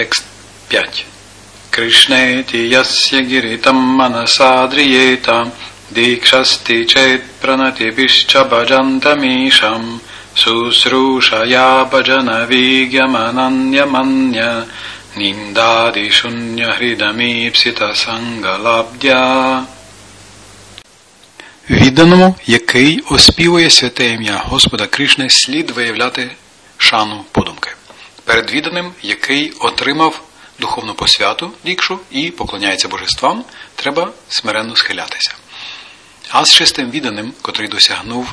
Текст 5. Кришнеті ясయ гіритам манасадрієта дікшасти чет пранатибіща баджантамішам Susrushaya bhajana vigyamananyamanya nindadi shunya hridamipsita sangalabdya. Відданому, який оспівує святе ім'я Господа Кришни, слід виявляти шану подумки. Перед відданим, який отримав духовну посвяту дікшу і поклоняється божествам, треба смиренно схилятися. А з чистим відданим, котрий досягнув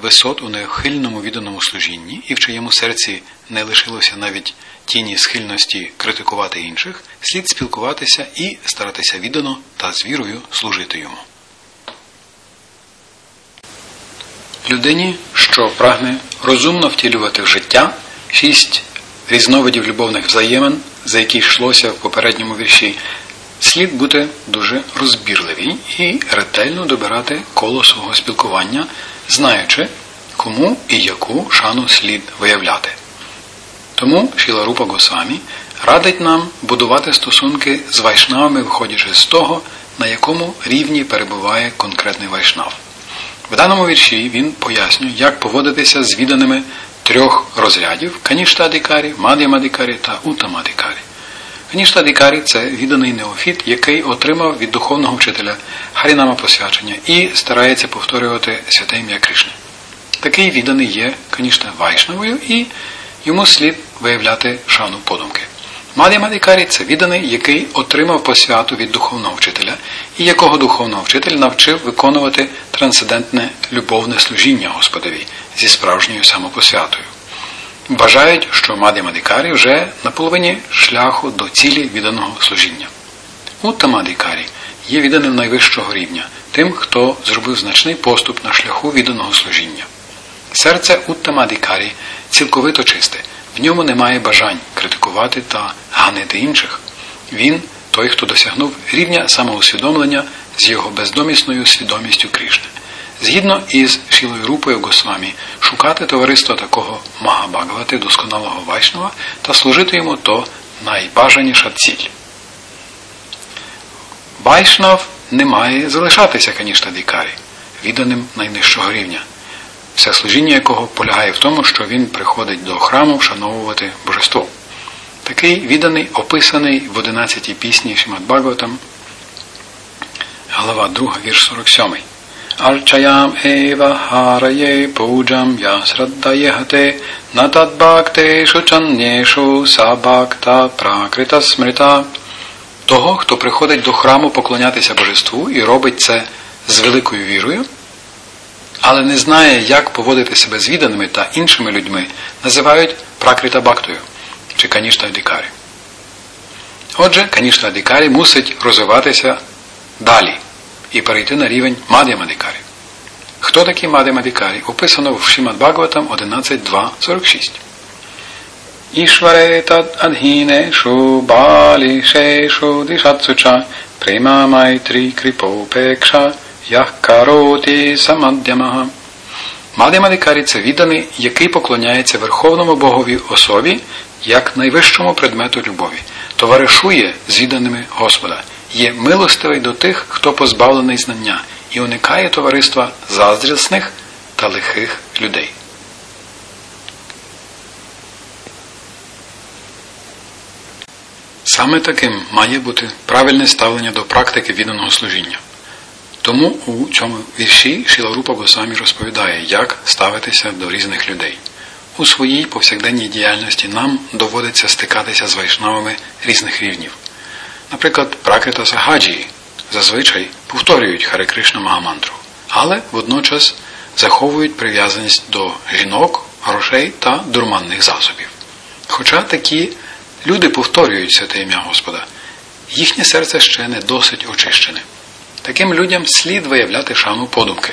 висот у неохильному відданому служінні і в чиєму серці не лишилося навіть тіні схильності критикувати інших, слід спілкуватися і старатися віддано та з вірою служити йому. Людині, що прагне розумно втілювати в життя шість різновидів любовних взаємин, за які йшлося в попередньому вірші, слід бути дуже розбірливий і ретельно добирати коло свого спілкування знаючи, кому і яку шану слід виявляти. Тому Шіла Рупа Госвамі радить нам будувати стосунки з вайшнавами, виходячи з того, на якому рівні перебуває конкретний вайшнав. В даному вірші він пояснює, як поводитися з відданими трьох розрядів каніштадикарі, мад'ямадикарі та утамадикарі. Каніштадикарі це відданий неофіт, який отримав від духовного вчителя Харінама посвячення і старається повторювати святе ім'я Кришни. Такий відданий є, канішта, вайшнавою, і йому слід виявляти шану подумки. Мадя Мадикарі це відданий, який отримав посвяту від духовного вчителя, і якого духовного вчитель навчив виконувати трансцендентне любовне служіння Господові зі справжньою самопосвятою. Бажають, що Мадя Мадикарі вже на половині шляху до цілі відданого служіння. Уттамадикарі – є відданим найвищого рівня, тим, хто зробив значний поступ на шляху відданого служіння. Серце Уттамадикарі цілковито чисте, в ньому немає бажань критикувати та ганити інших. Він той, хто досягнув рівня самоусвідомлення з його бездомісною свідомістю Кришни. Згідно із Шілою Рупою Госвамі, шукати товариство такого Магабагавати, досконалого Вайшнава та служити йому то найбажаніша ціль. Вайшнав не має залишатися, канішта дікарі, відданим найнижчого рівня, все служіння якого полягає в тому, що він приходить до храму вшановувати божество. Такий відданий, описаний в 11 пісні Шимат Бхагаватам, глава 2, вірш 47. Арчаям ева харає пуджам я сраддаєгате натадбактешу чаннєшу сабакта пракрита смрита того, хто приходить до храму поклонятися божеству і робить це з великою вірою, але не знає, як поводити себе з відданими та іншими людьми, називають пракрита бактою чи канішта дикарі. Отже, канішта дикарі мусить розвиватися далі і перейти на рівень мад'ямадикарі. Хто такий мад'ямадикарі? Описано в Шімад Бхагаватам 11.2.46. Ішваре тад адгінешу балі шешу дишатсуча майтрі кріпопекша – यः кароті самадямага. Мадямадикарі це відданий, який поклоняється Верховному Богові особі як найвищому предмету любові, товаришує з відданими Господа, є милостивий до тих, хто позбавлений знання, і уникає товариства заздрісних та лихих людей. Саме таким має бути правильне ставлення до практики відданого служіння. Тому у цьому вірші Шіларупа Госамі розповідає, як ставитися до різних людей. У своїй повсякденній діяльності нам доводиться стикатися з вайшнавами різних рівнів. Наприклад, пракрита Сагаджії зазвичай повторюють Харе Кришна Магамантру, але водночас заховують прив'язаність до жінок, грошей та дурманних засобів. Хоча такі Люди повторюють святе ім'я Господа. Їхнє серце ще не досить очищене. Таким людям слід виявляти шану подумки.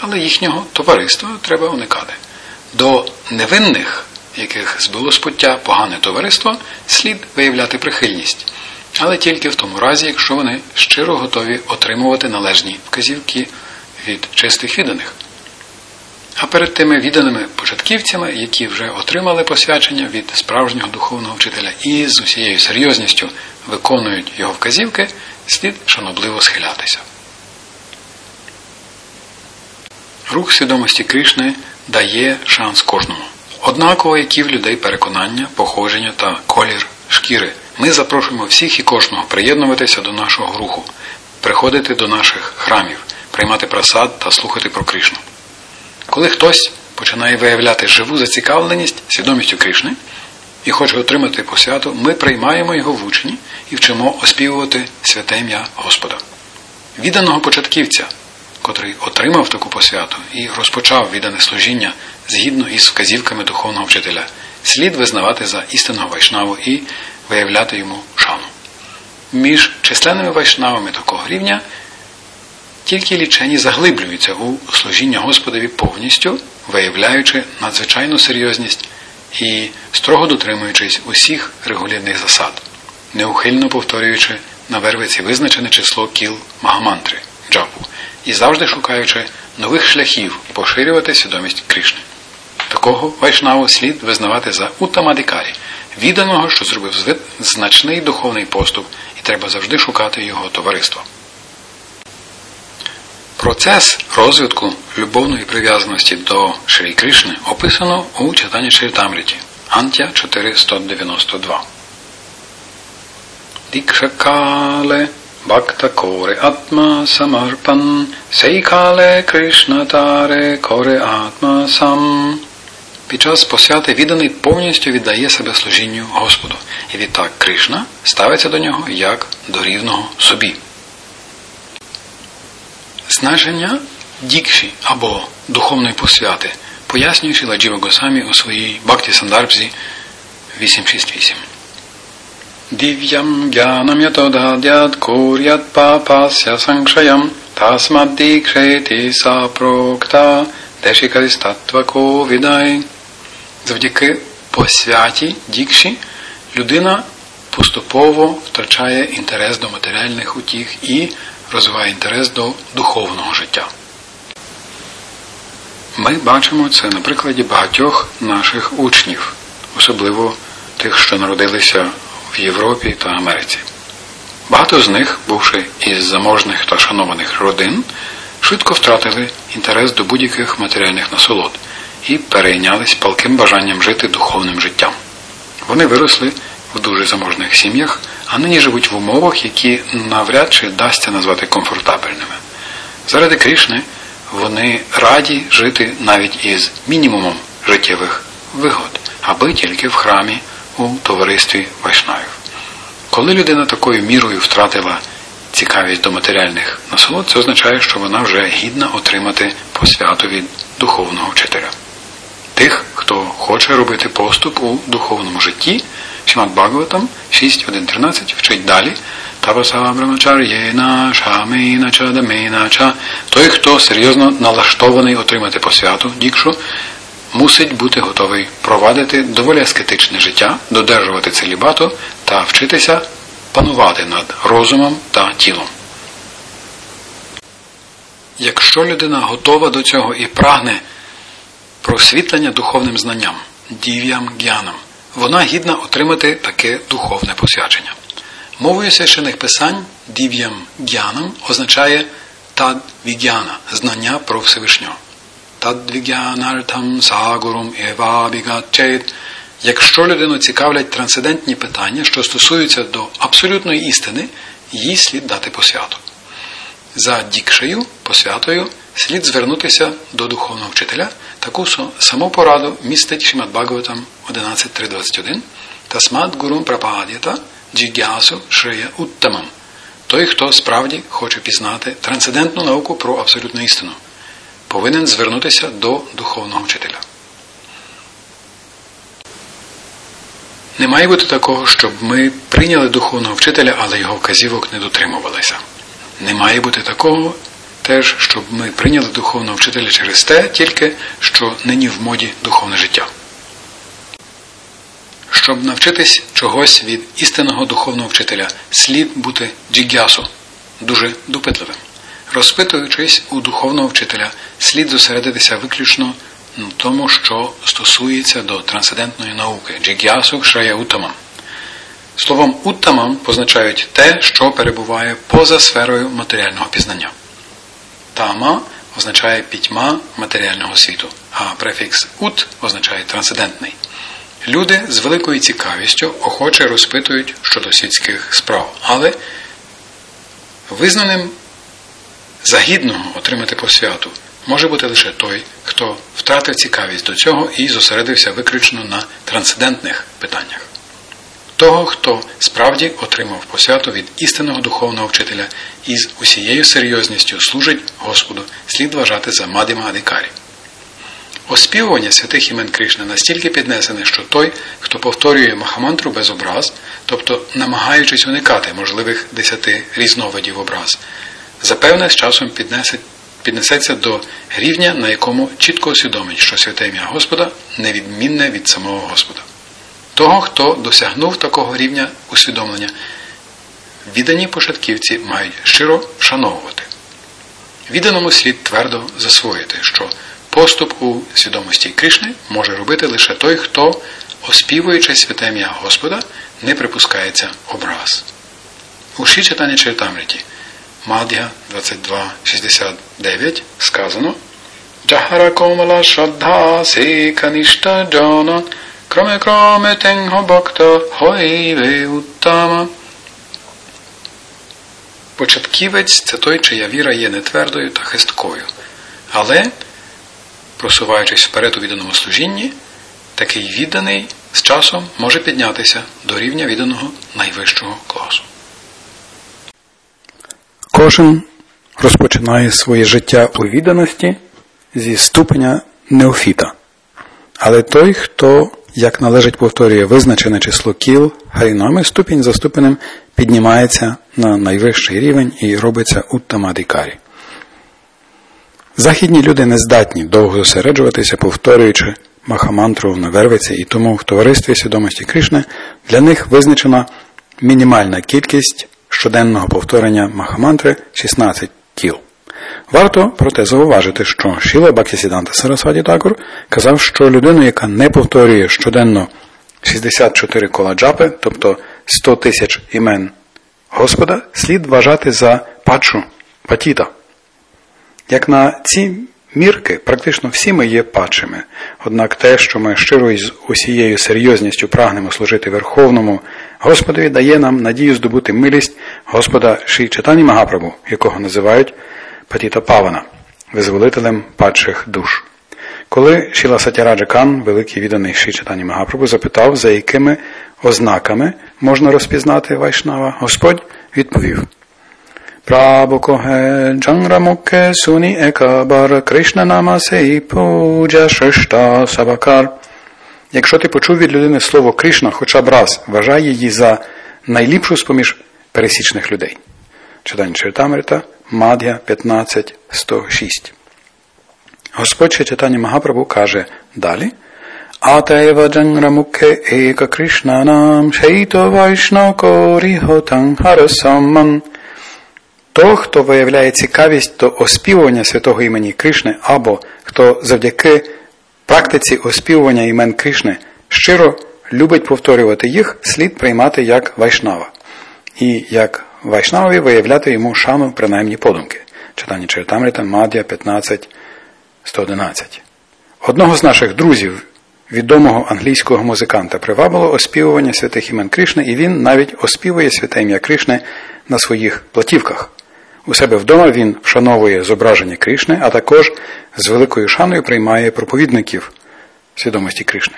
Але їхнього товариства треба уникати. До невинних, яких збило спуття погане товариство, слід виявляти прихильність. Але тільки в тому разі, якщо вони щиро готові отримувати належні вказівки від чистих відданих. А перед тими відданими початківцями, які вже отримали посвячення від справжнього духовного вчителя і з усією серйозністю виконують його вказівки, слід шанобливо схилятися. Рух свідомості Кришни дає шанс кожному. Однаково, які в людей переконання, походження та колір шкіри. Ми запрошуємо всіх і кожного приєднуватися до нашого руху, приходити до наших храмів, приймати просад та слухати про Кришну. Коли хтось починає виявляти живу зацікавленість свідомістю Кришни і хоче отримати посвяту, ми приймаємо його в учні і вчимо оспівувати святе ім'я Господа. Відданого початківця, котрий отримав таку посвяту і розпочав віддане служіння згідно із вказівками духовного вчителя, слід визнавати за істинного вайшнаву і виявляти йому шану. Між численними вайшнавами такого рівня тільки лічені заглиблюються у служіння Господові повністю, виявляючи надзвичайну серйозність і строго дотримуючись усіх регулярних засад, неухильно повторюючи на вервиці визначене число кіл Магамантри джапу і завжди шукаючи нових шляхів поширювати свідомість Кришни. Такого вайшнаву слід визнавати за утамадикарі, відданого, що зробив значний духовний поступ, і треба завжди шукати його товариства. Процес розвитку любовної прив'язаності до Шрі Кришни описано у читанні Чайтамріті Антя 492. Дікшакале Бхакта коре атма самарпан Сейкале Кришна таре коре атма сам. Під час посвяти відданий повністю віддає себе служінню Господу. І відтак Кришна ставиться до нього як до рівного собі. Значення дікші або духовної посвяти пояснює Шіла Джіва Госамі у своїй Бхакті Сандарбзі 868. Дів'ям гянам ятодадят курят папася санкшаям тасмад дікшети сапрокта дешікарістатва ковідай. Завдяки посвяті дікші людина поступово втрачає інтерес до матеріальних утіх і розвиває інтерес до духовного життя. Ми бачимо це на прикладі багатьох наших учнів, особливо тих, що народилися в Європі та Америці. Багато з них, бувши із заможних та шанованих родин, швидко втратили інтерес до будь-яких матеріальних насолод і перейнялись палким бажанням жити духовним життям. Вони виросли в дуже заможних сім'ях, а нині живуть в умовах, які навряд чи дасться назвати комфортабельними. Заради Крішни вони раді жити навіть із мінімумом життєвих вигод, аби тільки в храмі у товаристві вайшнавів. Коли людина такою мірою втратила цікавість до матеріальних насолод, це означає, що вона вже гідна отримати посвяту від духовного вчителя. Тих, хто хоче робити поступ у духовному житті, Шимат Бхагаватам 6.1.13 вчить далі. Той, хто серйозно налаштований отримати посвяту, дікшу, мусить бути готовий провадити доволі аскетичне життя, додержувати целібату та вчитися панувати над розумом та тілом. Якщо людина готова до цього і прагне просвітлення духовним знанням, дів'ям г'янам, вона гідна отримати таке духовне посвячення. Мовою священих писань дів'ям г'янам означає тад вігяна знання про Всевишнього. Тадвігянартам сагурум евабігачет. Якщо людину цікавлять трансцендентні питання, що стосуються до абсолютної істини, їй слід дати посвяту. За дікшею, посвятою, слід звернутися до духовного вчителя. Таку саму пораду містить Шимат Бхагаватам 11.3.21 Тасмат гурум прападіта джігясу шрея уттамам. Той, хто справді хоче пізнати трансцендентну науку про абсолютну істину, повинен звернутися до духовного вчителя. Не має бути такого, щоб ми прийняли духовного вчителя, але його вказівок не дотримувалися. Не має бути такого теж, щоб ми прийняли духовного вчителя через те, тільки що нині в моді духовне життя. Щоб навчитись чогось від істинного духовного вчителя, слід бути джігясу, дуже допитливим. Розпитуючись у духовного вчителя, слід зосередитися виключно на тому, що стосується до трансцендентної науки джіг'ясу шрая утамам. Словом уттамам позначають те, що перебуває поза сферою матеріального пізнання. Тама означає пітьма матеріального світу, а префікс ут означає трансцендентний. Люди з великою цікавістю охоче розпитують щодо світських справ, але визнаним загідного отримати посвяту може бути лише той, хто втратив цікавість до цього і зосередився виключно на трансцендентних питаннях. Того, хто справді отримав посвяту від істинного духовного вчителя і з усією серйозністю служить Господу, слід вважати за Мадима Адикарі. Оспівування святих імен Кришни настільки піднесене, що той, хто повторює Махамантру без образ, тобто намагаючись уникати можливих десяти різновидів образ, запевне з часом піднесе, піднесеться до рівня, на якому чітко усвідомить, що святе ім'я Господа невідмінне від самого Господа. Того, хто досягнув такого рівня усвідомлення, віддані початківці мають щиро вшановувати. Відданому слід твердо засвоїти, що поступ у свідомості Кришни може робити лише той, хто, оспівуючи святе ім'я Господа, не припускається образ. У Шічатані Чертамриті Мад'я 22.69 сказано Джахара комала шадха се канішта джана Кроме кроме тенго бхакта хойве уттама. Початківець це той, чия віра є нетвердою та хисткою. Але, просуваючись вперед у відданому служінні, такий відданий з часом може піднятися до рівня відданого найвищого класу. Кожен розпочинає своє життя у відданості зі ступеня неофіта. Але той, хто як належить повторює визначене число кіл, гарінами ступінь за ступенем піднімається на найвищий рівень і робиться уттамадикарі. Західні люди не здатні довго зосереджуватися, повторюючи махамантру на вервиці, і тому в товаристві свідомості Кришни для них визначена мінімальна кількість щоденного повторення махамантри 16 кіл. Варто проте зауважити, що Шіла Бакісіданта Сарасваді Такур казав, що людину, яка не повторює щоденно 64 кола джапи, тобто 100 тисяч імен Господа, слід вважати за пачу, патіта. Як на ці мірки, практично всі ми є пачими. Однак те, що ми щиро і з усією серйозністю прагнемо служити Верховному, Господові дає нам надію здобути милість Господа Ші Читані Магапрабу, якого називають Патіта Павана, визволителем падших душ. Коли Шіла Сатяраджа Кан, великий відданий Ші Читані Магапрабу, запитав, за якими ознаками можна розпізнати Вайшнава, Господь відповів. Прабокоге джанграмуке суні екабар Кришна намасе пуджа шишта сабакар. Якщо ти почув від людини слово Кришна хоча б раз, вважай її за найліпшу з поміж пересічних людей. Читання Чертамрита, Мад'я 15.106. Господь читання Магапрабу каже далі. Атева джанграмукhe ека Кришнанам шейто вайшнакоріхотан харасаман. То, хто виявляє цікавість до оспівування святого імені Кришни, або хто завдяки практиці оспівування імен Кришни щиро любить повторювати їх, слід приймати як вайшнава. І як Вайшнавові виявляти йому шану принаймні подумки. Читання Чертамрита, Мад'я 15.111. Одного з наших друзів, відомого англійського музиканта, привабило оспівування святих імен Кришни, і він навіть оспівує святе ім'я Кришни на своїх платівках. У себе вдома він вшановує зображення Кришни, а також з великою шаною приймає проповідників свідомості Кришни.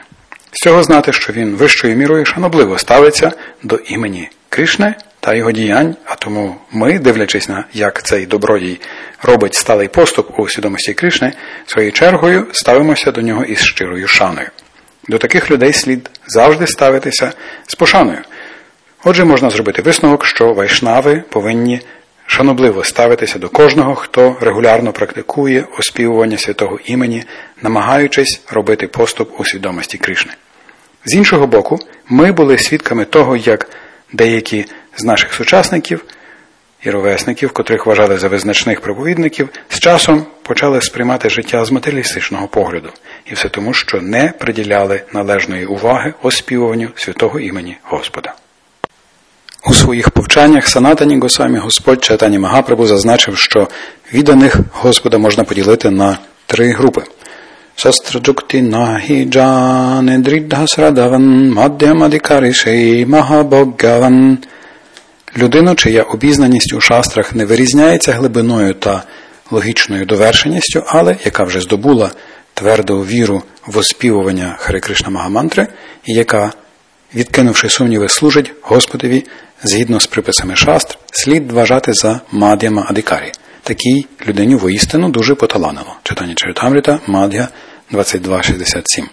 З цього знати, що він вищою мірою шанобливо ставиться до імені Кришни та його діянь, а тому ми, дивлячись на як цей добродій робить сталий поступ у свідомості Кришни, своєю чергою ставимося до нього із щирою шаною. До таких людей слід завжди ставитися з пошаною. Отже, можна зробити висновок, що вайшнави повинні шанобливо ставитися до кожного, хто регулярно практикує оспівування святого імені, намагаючись робити поступ у свідомості Кришни. З іншого боку, ми були свідками того, як деякі з наших сучасників, і ровесників, котрих вважали за визначних проповідників, з часом почали сприймати життя з матеріалістичного погляду, і все тому, що не приділяли належної уваги оспівуванню святого імені Господа. У своїх повчаннях Санатані Госамі Господь Чайтані Магапрабу зазначив, що відданих Господа можна поділити на три групи. Шастраджукти нагі джане дріддхасрадаван маддямадикаришей магабоггаван. Людину, чия обізнаність у шастрах не вирізняється глибиною та логічною довершеністю, але яка вже здобула тверду віру в оспівування Хари Кришна Магамантри і яка, відкинувши сумніви, служить Господові згідно з приписами шастр, слід вважати за Мад'яма Адикарі. Такій людині воістину дуже поталанило. Читання Чаритамріта, Мад'я 22.67.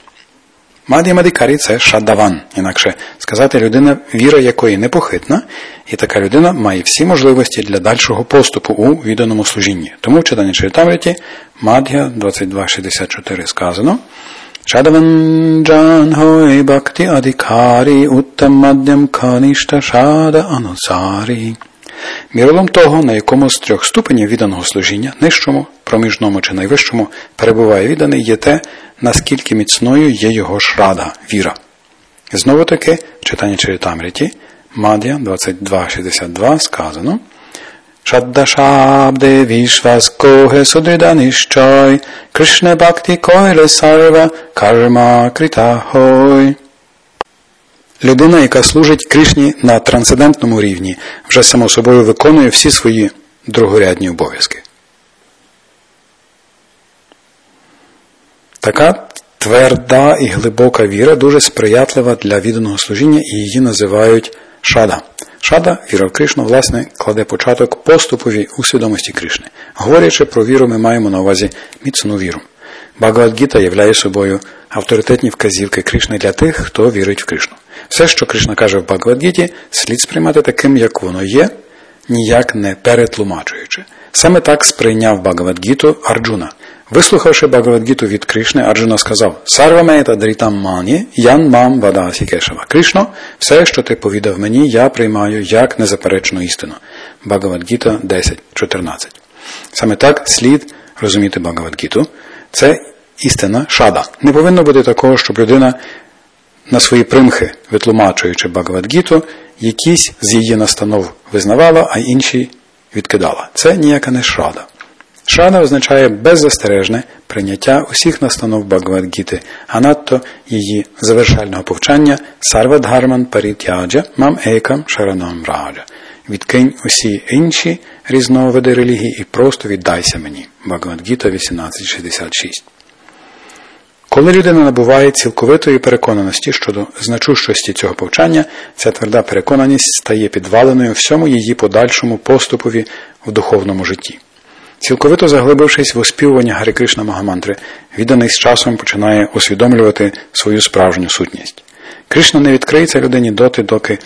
Мад'я Мадикарі це шадаван, інакше сказати людина, віра якої непохитна, і така людина має всі можливості для дальшого поступу у відданому служінні. Тому в читанні Чаритамріті Мад'я 22.64 сказано Хой Бхакти Адикарі Уттам Мад'ям Канішта Шада Анусарі. Міролом того, на якому з трьох ступенів відданого служіння, нижчому, проміжному чи найвищому, перебуває відданий, є те, наскільки міцною є його шрада, віра. Знову таки, в читанні Чаритамріті, Мад'я 22.62 сказано Шаддашабде вішвас коге судрида ніщой, Кришне бхакти койле сарва карма критахой. Людина, яка служить Кришні на трансцендентному рівні, вже само собою виконує всі свої другорядні обов'язки. Така тверда і глибока віра дуже сприятлива для відданого служіння і її називають шада. Шада, віра в Кришну, власне, кладе початок поступові у свідомості Кришни. Говорячи про віру, ми маємо на увазі міцну віру. Багавадгіта являє собою авторитетні вказівки Кришни для тих, хто вірить в Кришну. Все, що Кришна каже в Багавадгіті, слід сприймати таким, як воно є, ніяк не перетлумачуючи. Саме так сприйняв Багавадгіту Арджуна. Вислухавши Багавадгіту від Кришни, Арджуна сказав Сарвамета дрітам мані, ян мам вадасі кешава. Кришно, все, що ти повідав мені, я приймаю як незаперечну істину. Багавадгіта 10.14. Саме так слід розуміти Багавадгіту. Це істина шада. Не повинно бути такого, щоб людина на свої примхи, витлумачуючи Багавадгіту, якісь з її настанов визнавала, а інші відкидала. Це ніяка не шрада. Шрада означає беззастережне прийняття усіх настанов Багавадгіти, а надто її завершального повчання Сарвадгарман Парітяджа Мам Екам Шаранам Раджа. Відкинь усі інші різновиди релігії і просто віддайся мені. Багавадгіта 1866 коли людина набуває цілковитої переконаності щодо значущості цього повчання, ця тверда переконаність стає підваленою всьому її подальшому поступові в духовному житті. Цілковито заглибившись в оспівування Гари Кришна Магамантри, відданий з часом починає усвідомлювати свою справжню сутність. Кришна не відкриється людині доти, доки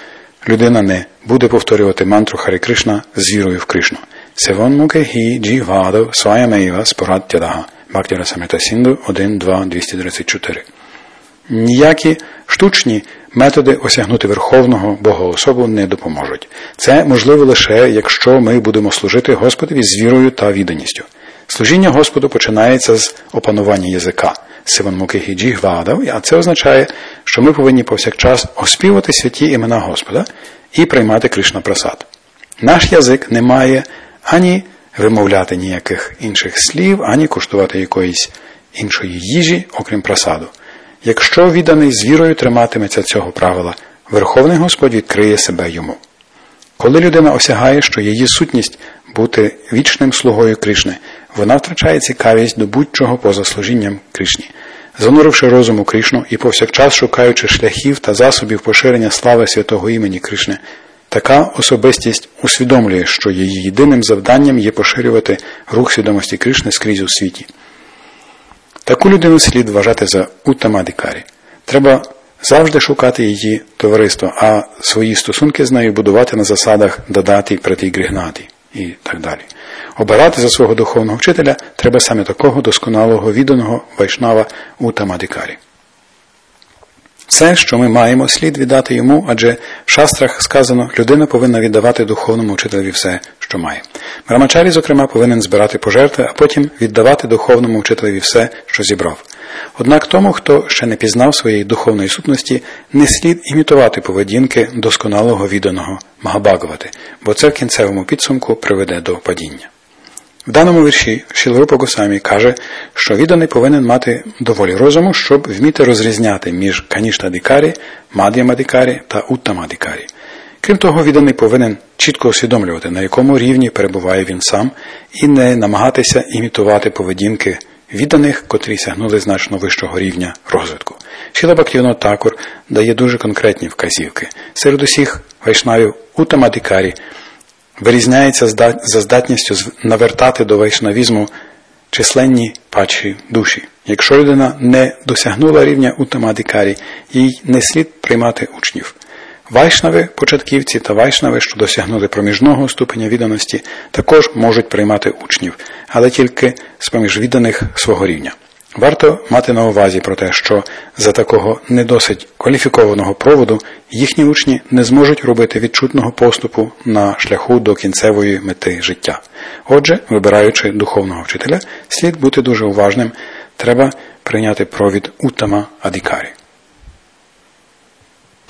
людина не буде повторювати мантру Хари Кришна з вірою в Кришну. Севон муке хі джівадав сваямеєва спораттядага. Бхактіра Самрита Сінду 1, 2, 234. Ніякі штучні методи осягнути Верховного Богоособу не допоможуть. Це можливо лише, якщо ми будемо служити Господові з вірою та відданістю. Служіння Господу починається з опанування язика. Сиван Мукихіджі гвадав, а це означає, що ми повинні повсякчас оспівати святі імена Господа і приймати Кришна прасад. Наш язик не має ані вимовляти ніяких інших слів, ані куштувати якоїсь іншої їжі, окрім просаду. Якщо відданий з вірою триматиметься цього правила, Верховний Господь відкриє себе йому. Коли людина осягає, що її сутність бути вічним слугою Кришни, вона втрачає цікавість до будь-чого поза служінням Кришні. Зануривши розум у Кришну і повсякчас шукаючи шляхів та засобів поширення слави святого імені Кришни, Така особистість усвідомлює, що її єдиним завданням є поширювати рух свідомості Кришни скрізь у світі. Таку людину слід вважати за утамадикарі. Треба завжди шукати її товариство, а свої стосунки з нею будувати на засадах додати прати грігнати і так далі. Обирати за свого духовного вчителя треба саме такого досконалого відданого вайшнава утамадикарі. Все, що ми маємо, слід віддати йому, адже в шастрах сказано, людина повинна віддавати духовному вчителеві все, що має. Брамачарі, зокрема, повинен збирати пожертви, а потім віддавати духовному вчителеві все, що зібрав. Однак тому, хто ще не пізнав своєї духовної сутності, не слід імітувати поведінки досконалого відданого Магабагавати, бо це в кінцевому підсумку приведе до падіння. В даному вірші Шілрупа Госамі каже, що відданий повинен мати доволі розуму, щоб вміти розрізняти між каніштадикарі, мад'ямадикарі та уттамадикарі. Крім того, відданий повинен чітко усвідомлювати, на якому рівні перебуває він сам, і не намагатися імітувати поведінки відданих, котрі сягнули значно вищого рівня розвитку. Шіла Бактівно Такур дає дуже конкретні вказівки. Серед усіх вайшнавів Утамадикарі вирізняється за здатністю навертати до вайшнавізму численні падші душі. Якщо людина не досягнула рівня Утамадикарі, їй не слід приймати учнів. Вайшнави, початківці та вайшнави, що досягнули проміжного ступеня відданості, також можуть приймати учнів, але тільки з поміж відданих свого рівня. Варто мати на увазі про те, що за такого не досить кваліфікованого проводу їхні учні не зможуть робити відчутного поступу на шляху до кінцевої мети життя. Отже, вибираючи духовного вчителя, слід бути дуже уважним, треба прийняти провід утама Адікарі.